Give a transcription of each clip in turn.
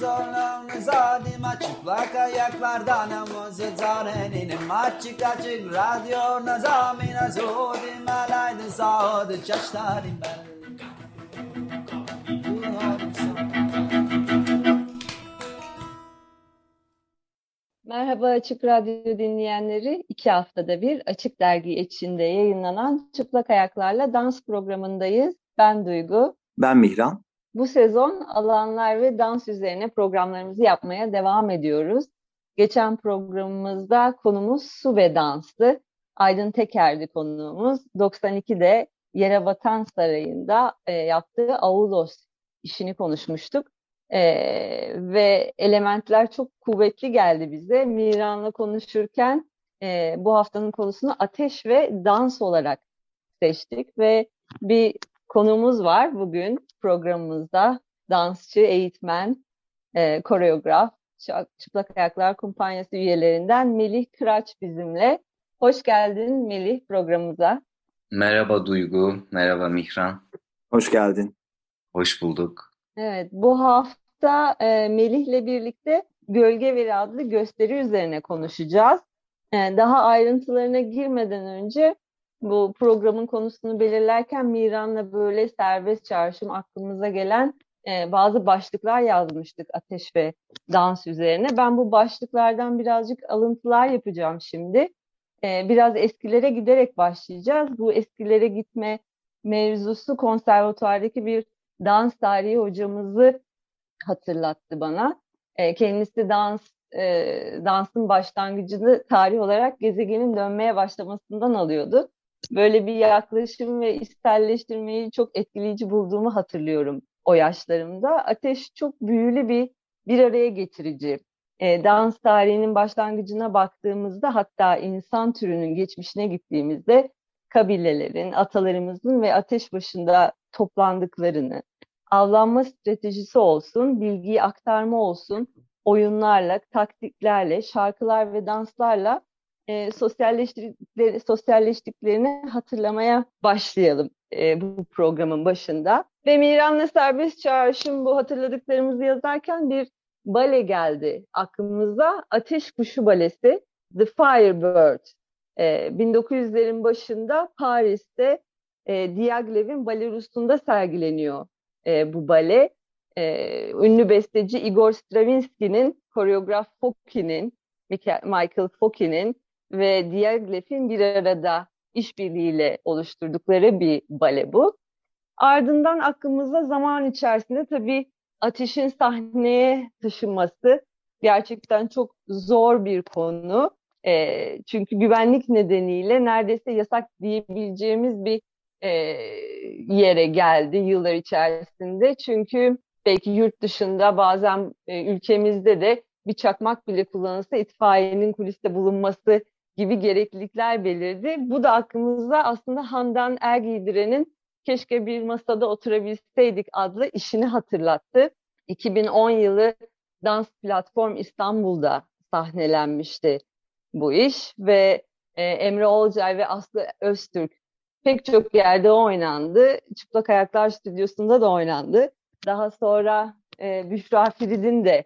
zorluğunuza dima çıplak ayaklardan namazı zarenin açık açık radyo nazamina zodim alaydı sağdı çaşlarım ben. Merhaba Açık Radyo dinleyenleri. iki haftada bir Açık Dergi içinde yayınlanan Çıplak Ayaklarla Dans programındayız. Ben Duygu. Ben Mihran. Bu sezon alanlar ve dans üzerine programlarımızı yapmaya devam ediyoruz. Geçen programımızda konumuz su ve danstı. Aydın Teker'di konuğumuz. 92'de Yerebatan Sarayı'nda e, yaptığı Aulos işini konuşmuştuk. E, ve elementler çok kuvvetli geldi bize. Miran'la konuşurken e, bu haftanın konusunu ateş ve dans olarak seçtik ve bir konumuz var bugün programımızda. Dansçı, eğitmen, e, koreograf, Çıplak Ayaklar Kumpanyası üyelerinden Melih Kıraç bizimle. Hoş geldin Melih programımıza. Merhaba Duygu, merhaba Mihran. Hoş geldin. Hoş bulduk. Evet, bu hafta e, Melih'le birlikte Gölge Veri adlı gösteri üzerine konuşacağız. Yani e, daha ayrıntılarına girmeden önce bu programın konusunu belirlerken Miran'la böyle serbest çağrışım aklımıza gelen e, bazı başlıklar yazmıştık ateş ve dans üzerine. Ben bu başlıklardan birazcık alıntılar yapacağım şimdi. E, biraz eskilere giderek başlayacağız. Bu eskilere gitme mevzusu konservatuardaki bir dans tarihi hocamızı hatırlattı bana. E, kendisi dans e, dansın başlangıcını tarih olarak gezegenin dönmeye başlamasından alıyordu. Böyle bir yaklaşım ve isterleştirmeyi çok etkileyici bulduğumu hatırlıyorum o yaşlarımda. Ateş çok büyülü bir bir araya getirici. E, dans tarihinin başlangıcına baktığımızda hatta insan türünün geçmişine gittiğimizde kabilelerin, atalarımızın ve ateş başında toplandıklarını, avlanma stratejisi olsun, bilgiyi aktarma olsun, oyunlarla, taktiklerle, şarkılar ve danslarla e, sosyalleştikleri, sosyalleştiklerini hatırlamaya başlayalım e, bu programın başında. Ve Miran'la Serbest Çağrışım bu hatırladıklarımızı yazarken bir bale geldi aklımıza. Ateş Kuşu Balesi, The Firebird. E, 1900'lerin başında Paris'te e, Diaghilev'in Balerus'unda sergileniyor e, bu bale. E, ünlü besteci Igor Stravinsky'nin, koreograf Foki'nin, Michael Foki'nin ve Diaghilev'in bir arada işbirliğiyle oluşturdukları bir bale bu. Ardından aklımıza zaman içerisinde tabii ateşin sahneye taşınması gerçekten çok zor bir konu. E, çünkü güvenlik nedeniyle neredeyse yasak diyebileceğimiz bir e, yere geldi yıllar içerisinde. Çünkü belki yurt dışında bazen e, ülkemizde de bir çakmak bile kullanılsa itfaiyenin kuliste bulunması gibi gereklilikler belirdi. Bu da aklımızda aslında Handan Ergiydiren'in Keşke Bir Masada Oturabilseydik adlı işini hatırlattı. 2010 yılı Dans Platform İstanbul'da sahnelenmişti bu iş ve e, Emre Olcay ve Aslı Öztürk pek çok yerde oynandı. Çıplak Ayaklar Stüdyosu'nda da oynandı. Daha sonra e, Büşra Firid'in de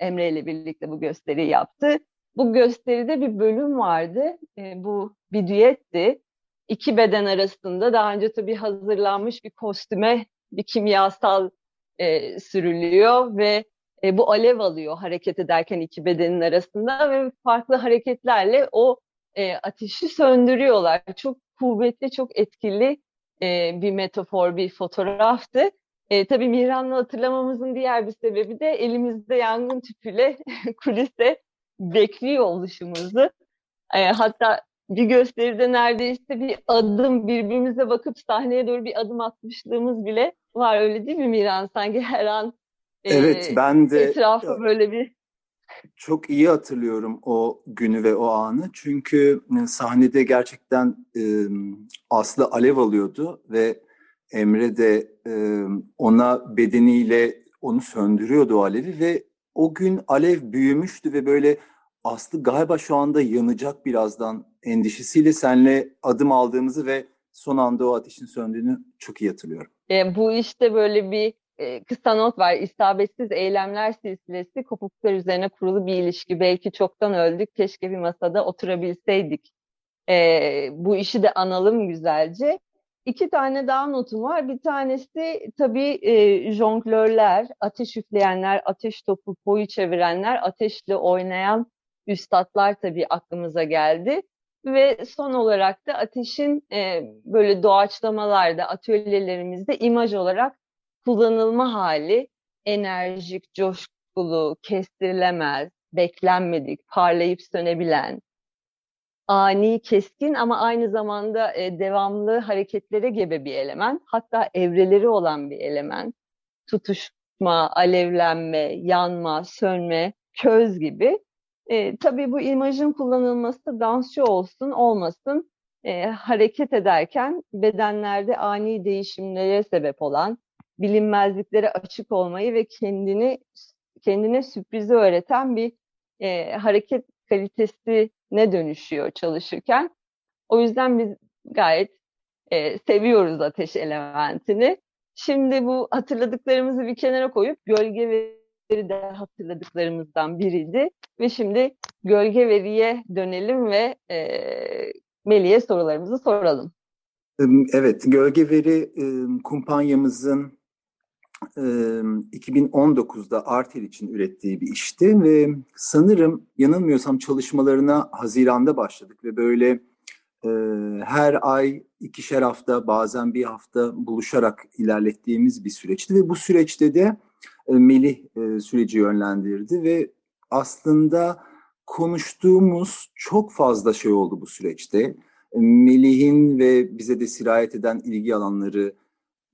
Emre ile birlikte bu gösteriyi yaptı. Bu gösteride bir bölüm vardı. E, bu bir düetti. İki beden arasında daha önce tabii hazırlanmış bir kostüme bir kimyasal e, sürülüyor ve e, bu alev alıyor hareket ederken iki bedenin arasında ve farklı hareketlerle o e, ateşi söndürüyorlar. Çok kuvvetli, çok etkili e, bir metafor, bir fotoğraftı. E, tabii Mihran'la hatırlamamızın diğer bir sebebi de elimizde yangın tüpüyle kulise bekliyor oluşumuzu. E, hatta bir gösteride neredeyse bir adım birbirimize bakıp sahneye doğru bir adım atmışlığımız bile var öyle değil mi Miran? Sanki her an e, evet, ben de etrafı böyle bir çok iyi hatırlıyorum o günü ve o anı. Çünkü e, sahnede gerçekten e, Aslı alev alıyordu ve Emre de e, ona bedeniyle onu söndürüyordu o alevi ve o gün alev büyümüştü ve böyle Aslı galiba şu anda yanacak birazdan endişesiyle senle adım aldığımızı ve son anda o ateşin söndüğünü çok iyi hatırlıyorum. E, bu işte böyle bir e, kısa not var. İstabetsiz eylemler silsilesi kopuklar üzerine kurulu bir ilişki. Belki çoktan öldük. Keşke bir masada oturabilseydik. E, bu işi de analım güzelce. İki tane daha notum var. Bir tanesi tabii e, jonglörler, ateş üfleyenler, ateş topu boyu çevirenler, ateşle oynayan üstadlar tabii aklımıza geldi. Ve son olarak da ateşin e, böyle doğaçlamalarda, atölyelerimizde imaj olarak kullanılma hali enerjik, coşkulu, kestirilemez, beklenmedik, parlayıp sönebilen, ani, keskin ama aynı zamanda e, devamlı hareketlere gebe bir element. Hatta evreleri olan bir element. Tutuşma, alevlenme, yanma, sönme, köz gibi. E, tabii bu imajın kullanılması dansçı olsun olmasın e, hareket ederken bedenlerde ani değişimlere sebep olan bilinmezliklere açık olmayı ve kendini kendine sürprizi öğreten bir e, hareket kalitesine dönüşüyor çalışırken. O yüzden biz gayet e, seviyoruz ateş elementini. Şimdi bu hatırladıklarımızı bir kenara koyup gölge veri de hatırladıklarımızdan biriydi. Ve şimdi gölge veriye dönelim ve e, Melih'e sorularımızı soralım. Evet, Gölge Veri kumpanyamızın 2019'da Artel için ürettiği bir işti ve sanırım yanılmıyorsam çalışmalarına Haziran'da başladık ve böyle her ay ikişer hafta bazen bir hafta buluşarak ilerlettiğimiz bir süreçti ve bu süreçte de Melih süreci yönlendirdi ve aslında konuştuğumuz çok fazla şey oldu bu süreçte. Melih'in ve bize de sirayet eden ilgi alanları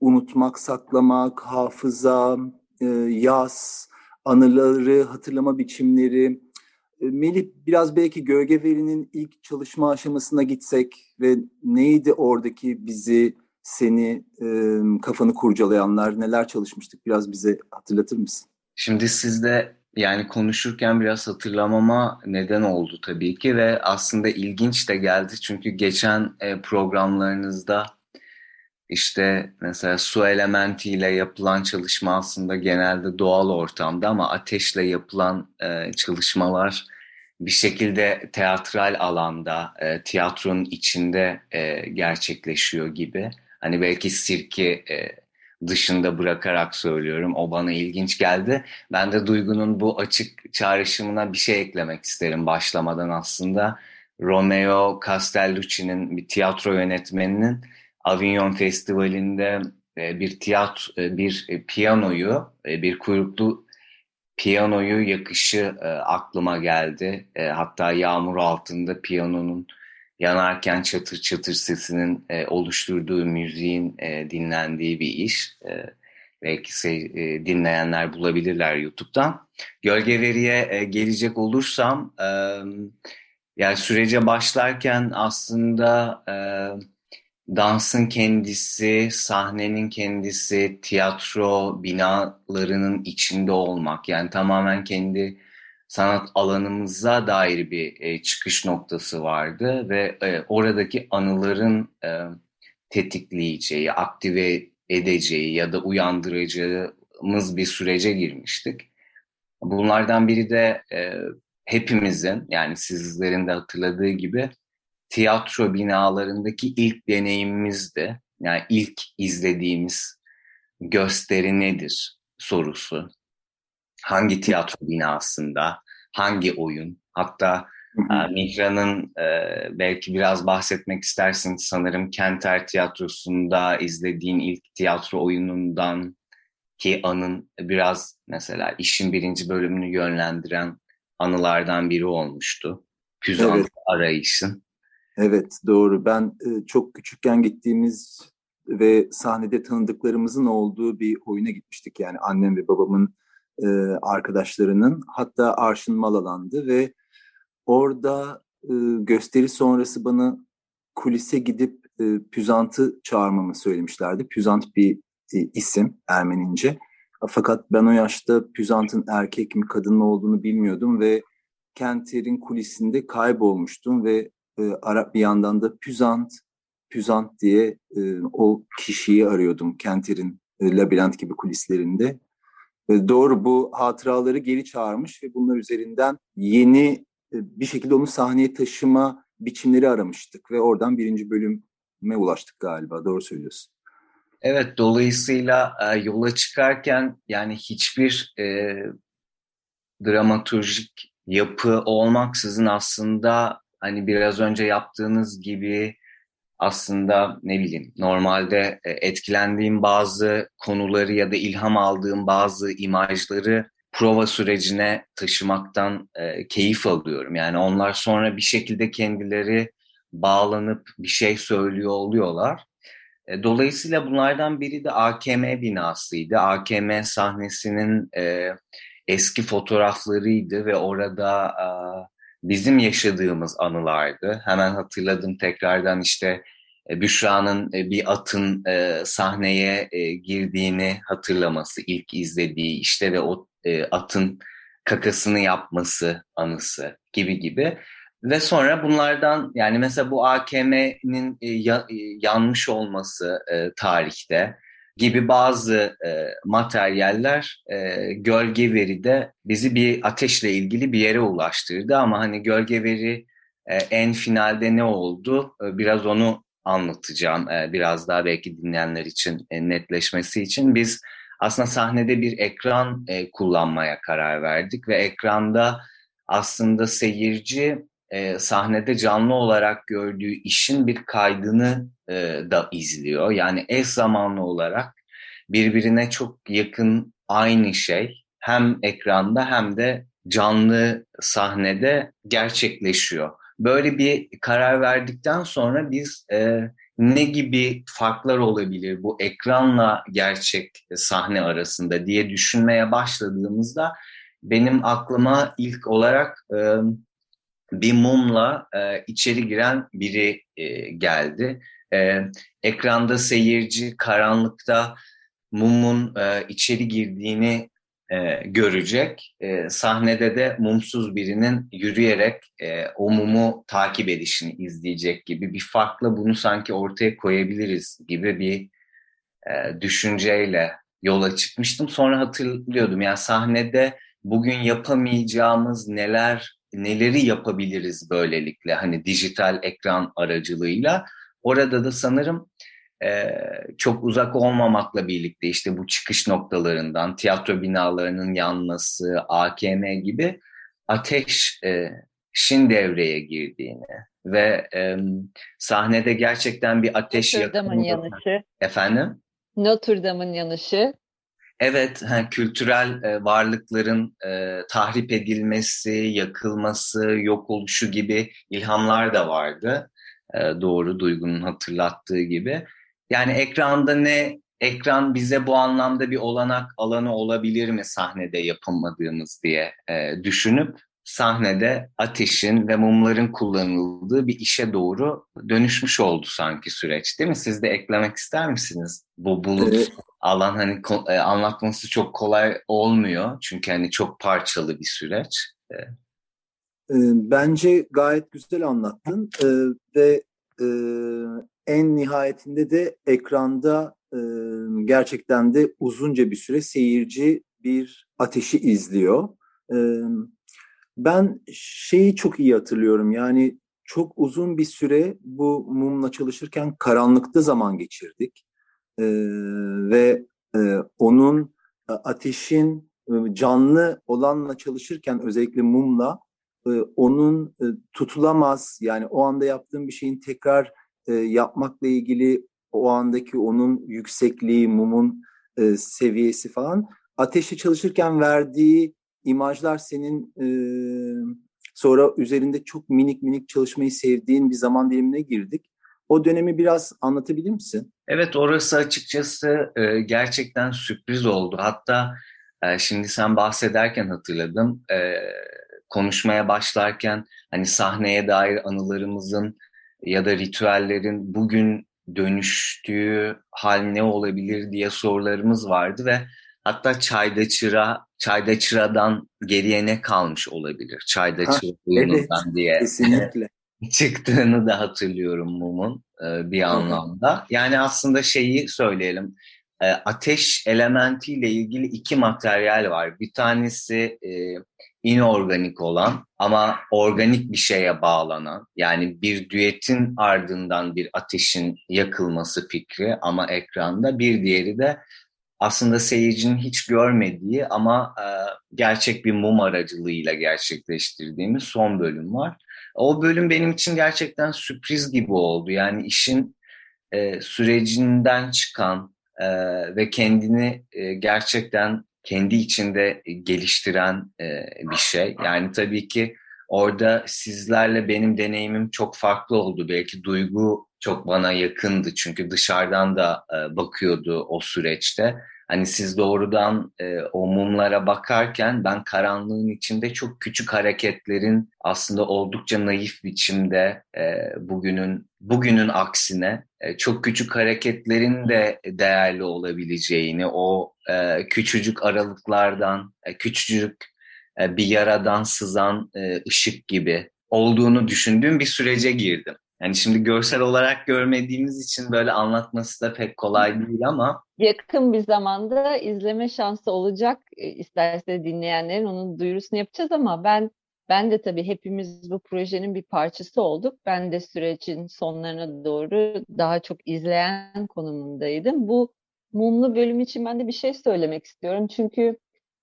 unutmak, saklamak, hafıza, e, yaz, anıları, hatırlama biçimleri. E, Melih biraz belki Gölge Veri'nin ilk çalışma aşamasına gitsek ve neydi oradaki bizi, seni, e, kafanı kurcalayanlar, neler çalışmıştık biraz bize hatırlatır mısın? Şimdi siz de yani konuşurken biraz hatırlamama neden oldu tabii ki ve aslında ilginç de geldi çünkü geçen programlarınızda işte mesela su elementiyle yapılan çalışma aslında genelde doğal ortamda ama ateşle yapılan e, çalışmalar bir şekilde teatral alanda, e, tiyatronun içinde e, gerçekleşiyor gibi. Hani belki sirki e, dışında bırakarak söylüyorum. O bana ilginç geldi. Ben de Duygu'nun bu açık çağrışımına bir şey eklemek isterim başlamadan aslında. Romeo Castellucci'nin bir tiyatro yönetmeninin Avignon Festivali'nde e, bir tiyatro, e, bir e, piyanoyu, bir kuyruklu piyanoyu yakışı aklıma geldi. Hatta yağmur altında piyanonun yanarken çatır çatır sesinin oluşturduğu müziğin dinlendiği bir iş. Belki dinleyenler bulabilirler YouTube'dan. Gölge Veri'ye gelecek olursam, yani sürece başlarken aslında dansın kendisi, sahnenin kendisi, tiyatro binalarının içinde olmak yani tamamen kendi sanat alanımıza dair bir e, çıkış noktası vardı ve e, oradaki anıların e, tetikleyeceği, aktive edeceği ya da uyandıracağımız bir sürece girmiştik. Bunlardan biri de e, hepimizin yani sizlerin de hatırladığı gibi tiyatro binalarındaki ilk deneyimimizdi. Yani ilk izlediğimiz gösteri nedir sorusu. Hangi tiyatro binasında, hangi oyun? Hatta e, Mihran'ın e, belki biraz bahsetmek istersin sanırım Kenter Tiyatrosu'nda izlediğin ilk tiyatro oyunundan ki anın biraz mesela işin birinci bölümünü yönlendiren anılardan biri olmuştu. Püzant evet. arayışın. Evet doğru. Ben e, çok küçükken gittiğimiz ve sahnede tanıdıklarımızın olduğu bir oyuna gitmiştik. Yani annem ve babamın e, arkadaşlarının hatta Arşın Malalan'dı ve orada e, gösteri sonrası bana kulise gidip e, Püzant'ı çağırmamı söylemişlerdi. Püzant bir e, isim Ermenince. Fakat ben o yaşta Püzant'ın erkek mi kadın mı olduğunu bilmiyordum ve Kenter'in kulisinde kaybolmuştum ve e, Arap bir yandan da Püzant, Püzant diye e, o kişiyi arıyordum. Kenter'in e, labirent gibi kulislerinde. E, doğru bu hatıraları geri çağırmış ve bunlar üzerinden yeni e, bir şekilde onu sahneye taşıma biçimleri aramıştık ve oradan birinci bölüme ulaştık galiba. Doğru söylüyorsun. Evet, dolayısıyla e, yola çıkarken yani hiçbir e, dramaturjik yapı olmaksızın aslında hani biraz önce yaptığınız gibi aslında ne bileyim normalde e, etkilendiğim bazı konuları ya da ilham aldığım bazı imajları prova sürecine taşımaktan e, keyif alıyorum. Yani onlar sonra bir şekilde kendileri bağlanıp bir şey söylüyor oluyorlar. E, dolayısıyla bunlardan biri de AKM binasıydı. AKM sahnesinin e, eski fotoğraflarıydı ve orada bizim yaşadığımız anılardı. Hemen hatırladım tekrardan işte e, Büşra'nın e, bir atın e, sahneye girdiğini hatırlaması, ilk izlediği işte ve o atın kakasını yapması anısı gibi gibi. Ve sonra bunlardan yani mesela bu AKM'nin yanmış olması tarihte gibi bazı e, materyaller e, gölge veride bizi bir ateşle ilgili bir yere ulaştırdı. Ama hani gölge veri e, en finalde ne oldu? E, biraz onu anlatacağım e, biraz daha belki dinleyenler için e, netleşmesi için. Biz aslında sahnede bir ekran e, kullanmaya karar verdik ve ekranda aslında seyirci e, sahnede canlı olarak gördüğü işin bir kaydını e, da izliyor. Yani eş zamanlı olarak birbirine çok yakın aynı şey hem ekranda hem de canlı sahnede gerçekleşiyor. Böyle bir karar verdikten sonra biz e, ne gibi farklar olabilir bu ekranla gerçek sahne arasında diye düşünmeye başladığımızda benim aklıma ilk olarak e, bir mumla e, içeri giren biri e, geldi. E, ekranda seyirci karanlıkta mumun e, içeri girdiğini e, görecek. E, sahnede de mumsuz birinin yürüyerek e, o mumu takip edişini izleyecek gibi bir farkla bunu sanki ortaya koyabiliriz gibi bir e, düşünceyle yola çıkmıştım. Sonra hatırlıyordum yani sahnede bugün yapamayacağımız neler neleri yapabiliriz böylelikle hani dijital ekran aracılığıyla. Orada da sanırım e, çok uzak olmamakla birlikte işte bu çıkış noktalarından tiyatro binalarının yanması, AKM gibi ateşin devreye girdiğini ve e, sahnede gerçekten bir ateş yanışı. Efendim? Notre Dame'ın yanışı. Evet, kültürel e, varlıkların e, tahrip edilmesi, yakılması, yok oluşu gibi ilhamlar da vardı. E, doğru Duygu'nun hatırlattığı gibi. Yani ekranda ne, ekran bize bu anlamda bir olanak alanı olabilir mi sahnede yapılmadığımız diye e, düşünüp sahnede ateşin ve mumların kullanıldığı bir işe doğru dönüşmüş oldu sanki süreç değil mi? Siz de eklemek ister misiniz? Bu bulut evet. alan hani e, anlatması çok kolay olmuyor. Çünkü hani çok parçalı bir süreç. Bence gayet güzel anlattın e, ve e, en nihayetinde de ekranda e, gerçekten de uzunca bir süre seyirci bir ateşi izliyor. E, ben şeyi çok iyi hatırlıyorum yani çok uzun bir süre bu mumla çalışırken karanlıkta zaman geçirdik. E, ve e, onun ateşin canlı olanla çalışırken özellikle mumla onun tutulamaz yani o anda yaptığım bir şeyin tekrar e, yapmakla ilgili o andaki onun yüksekliği, mumun e, seviyesi falan ateşle çalışırken verdiği imajlar senin e, sonra üzerinde çok minik minik çalışmayı sevdiğin bir zaman dilimine girdik. O dönemi biraz anlatabilir misin? Evet orası açıkçası e, gerçekten sürpriz oldu. Hatta e, şimdi sen bahsederken hatırladım. E, konuşmaya başlarken hani sahneye dair anılarımızın ya da ritüellerin bugün dönüştüğü hal ne olabilir diye sorularımız vardı ve hatta çayda çıra, çayda çıradan geriye ne kalmış olabilir? Çayda çıra evet, diye kesinlikle. çıktığını da hatırlıyorum mumun e, bir anlamda. Yani aslında şeyi söyleyelim. E, ateş elementiyle ilgili iki materyal var. Bir tanesi e, inorganik olan ama organik bir şeye bağlanan yani bir düetin ardından bir ateşin yakılması fikri ama ekranda bir diğeri de aslında seyircinin hiç görmediği ama e, gerçek bir mum aracılığıyla gerçekleştirdiğimiz son bölüm var. O bölüm benim için gerçekten sürpriz gibi oldu. Yani işin e, sürecinden çıkan e, ve kendini e, gerçekten kendi içinde geliştiren e, bir şey. Yani tabii ki orada sizlerle benim deneyimim çok farklı oldu. Belki duygu çok bana yakındı çünkü dışarıdan da e, bakıyordu o süreçte. Hani siz doğrudan e, o mumlara bakarken ben karanlığın içinde çok küçük hareketlerin aslında oldukça naif biçimde e, bugünün bugünün aksine e, çok küçük hareketlerin de değerli olabileceğini, o e, küçücük aralıklardan, e, küçücük e, bir yaradan sızan e, ışık gibi olduğunu düşündüğüm bir sürece girdim. Yani şimdi görsel olarak görmediğimiz için böyle anlatması da pek kolay değil ama yakın bir zamanda izleme şansı olacak. E, isterse dinleyenlerin onun duyurusunu yapacağız ama ben ben de tabii hepimiz bu projenin bir parçası olduk. Ben de sürecin sonlarına doğru daha çok izleyen konumundaydım. Bu mumlu bölüm için ben de bir şey söylemek istiyorum. Çünkü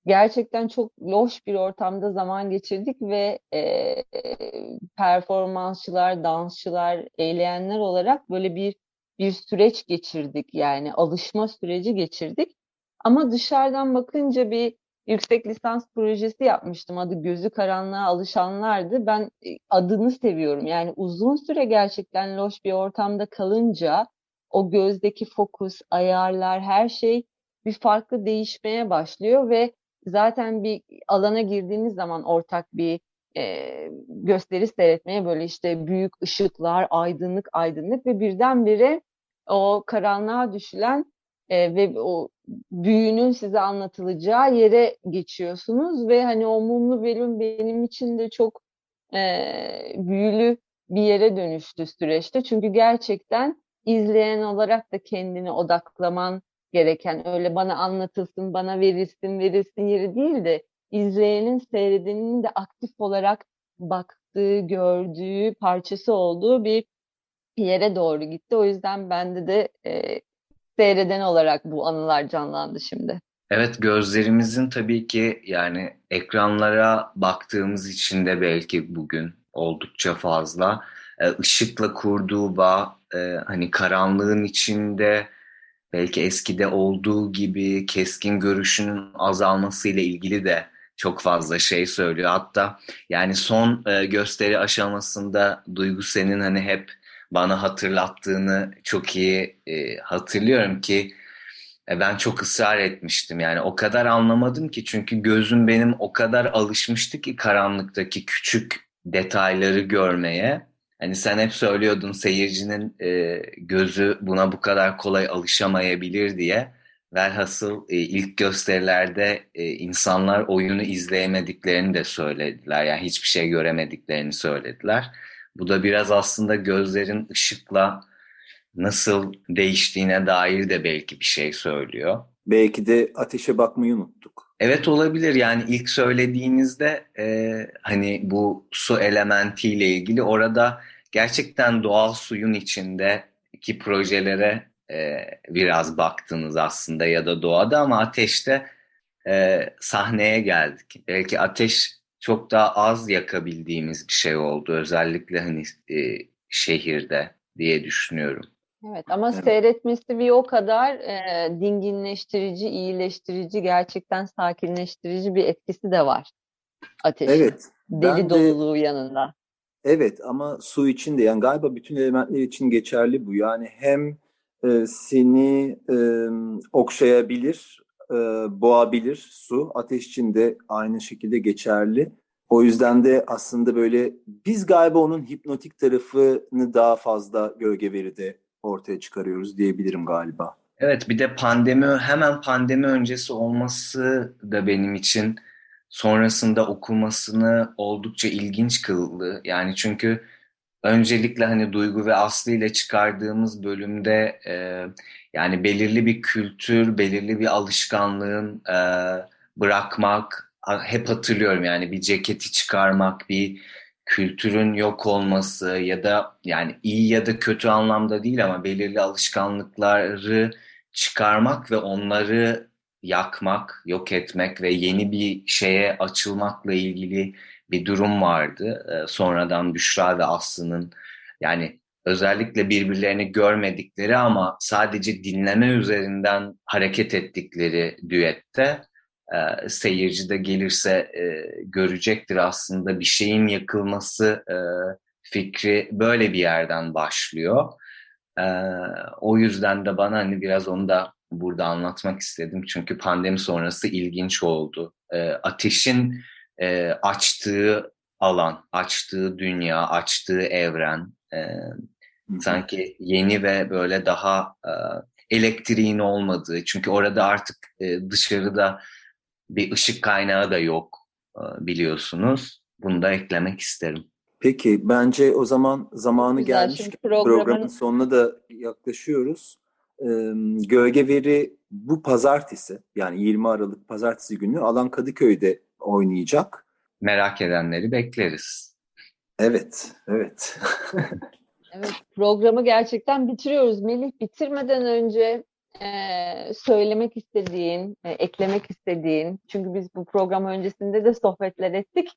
gerçekten çok loş bir ortamda zaman geçirdik ve e, performansçılar, dansçılar, eğleyenler olarak böyle bir bir süreç geçirdik yani alışma süreci geçirdik. Ama dışarıdan bakınca bir yüksek lisans projesi yapmıştım. Adı Gözü Karanlığa Alışanlardı. Ben e, adını seviyorum. Yani uzun süre gerçekten loş bir ortamda kalınca o gözdeki fokus, ayarlar, her şey bir farklı değişmeye başlıyor ve zaten bir alana girdiğiniz zaman ortak bir e, gösteri seyretmeye böyle işte büyük ışıklar, aydınlık aydınlık ve birdenbire o karanlığa düşülen e, ve o büyünün size anlatılacağı yere geçiyorsunuz ve hani o mumlu bölüm benim için de çok e, büyülü bir yere dönüştü süreçte. Çünkü gerçekten izleyen olarak da kendini odaklaman gereken öyle bana anlatılsın, bana verilsin, verilsin yeri değil de izleyenin, seyredenin de aktif olarak baktığı, gördüğü, parçası olduğu bir yere doğru gitti. O yüzden bende de e, seyreden olarak bu anılar canlandı şimdi. Evet gözlerimizin tabii ki yani ekranlara baktığımız için de belki bugün oldukça fazla e, ışıkla kurduğu bağ e, hani karanlığın içinde belki eskide olduğu gibi keskin görüşünün azalmasıyla ilgili de çok fazla şey söylüyor. Hatta yani son e, gösteri aşamasında Duygu senin hani hep bana hatırlattığını çok iyi e, hatırlıyorum ki e, ben çok ısrar etmiştim. Yani o kadar anlamadım ki çünkü gözüm benim o kadar alışmıştı ki karanlıktaki küçük detayları görmeye. Hani sen hep söylüyordun seyircinin e, gözü buna bu kadar kolay alışamayabilir diye. Velhasıl e, ilk gösterilerde e, insanlar oyunu izleyemediklerini de söylediler. Yani hiçbir şey göremediklerini söylediler. Bu da biraz aslında gözlerin ışıkla nasıl değiştiğine dair de belki bir şey söylüyor. Belki de ateşe bakmayı unuttuk. Evet olabilir yani ilk söylediğinizde e, hani bu su elementiyle ilgili orada gerçekten doğal suyun içindeki projelere e, biraz baktınız aslında ya da doğada ama ateşte e, sahneye geldik. Belki ateş çok daha az yakabildiğimiz bir şey oldu. Özellikle hani e, şehirde diye düşünüyorum. Evet ama evet. seyretmesi bir o kadar e, dinginleştirici, iyileştirici, gerçekten sakinleştirici bir etkisi de var ateşin. Evet. Deli doluluğu yanında. Evet ama su için de yani galiba bütün elementler için geçerli bu. Yani hem e, seni e, okşayabilir e, boğabilir su. Ateş için de aynı şekilde geçerli. O yüzden de aslında böyle biz galiba onun hipnotik tarafını daha fazla gölge veride ortaya çıkarıyoruz diyebilirim galiba. Evet bir de pandemi hemen pandemi öncesi olması da benim için sonrasında okumasını oldukça ilginç kıldı. Yani çünkü öncelikle hani Duygu ve Aslı ile çıkardığımız bölümde e, yani belirli bir kültür, belirli bir alışkanlığın e, bırakmak hep hatırlıyorum yani bir ceketi çıkarmak, bir kültürün yok olması ya da yani iyi ya da kötü anlamda değil ama belirli alışkanlıkları çıkarmak ve onları yakmak, yok etmek ve yeni bir şeye açılmakla ilgili bir durum vardı. Ee, sonradan Büşra ve Aslı'nın yani özellikle birbirlerini görmedikleri ama sadece dinleme üzerinden hareket ettikleri düette e, seyirci de gelirse e, görecektir aslında bir şeyin yakılması e, fikri böyle bir yerden başlıyor. O yüzden de bana hani biraz onu da burada anlatmak istedim. Çünkü pandemi sonrası ilginç oldu. E, ateşin e, açtığı alan, açtığı dünya, açtığı evren e, sanki yeni ve böyle daha e, elektriğin olmadığı. Çünkü orada artık e, dışarıda bir ışık kaynağı da yok e, biliyorsunuz. Bunu da eklemek isterim. Peki bence o zaman zamanı Güzel, gelmiş. Programın... programın sonuna da yaklaşıyoruz. Gölge Veri bu pazartesi yani 20 Aralık pazartesi günü Alan Kadıköy'de oynayacak. Merak edenleri bekleriz. Evet, evet. evet, programı gerçekten bitiriyoruz. Melih bitirmeden önce e, söylemek istediğin, e, eklemek istediğin, çünkü biz bu program öncesinde de sohbetler ettik.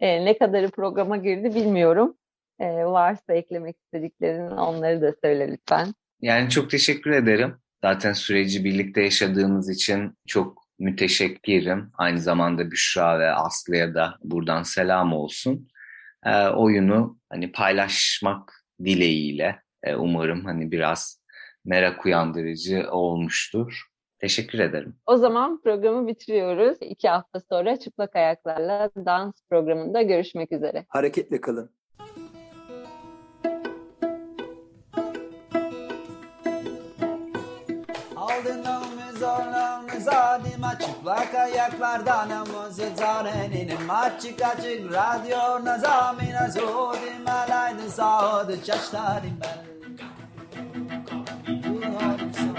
E, ne kadarı programa girdi bilmiyorum. E, varsa eklemek istediklerin onları da söyle lütfen. Yani çok teşekkür ederim. Zaten süreci birlikte yaşadığımız için çok müteşekkirim. Aynı zamanda Büşra ve Aslı'ya da buradan selam olsun. E, oyunu hani paylaşmak dileğiyle e, umarım hani biraz merak uyandırıcı olmuştur. Teşekkür ederim. O zaman programı bitiriyoruz. İki hafta sonra Çıplak Ayaklarla dans programında görüşmek üzere. Hareketle kalın. Zadima çıplak ayaklarda namazı zarenin Açık açık radyo nazamina Zodim alaydı sağdı çaştarim ben. Hard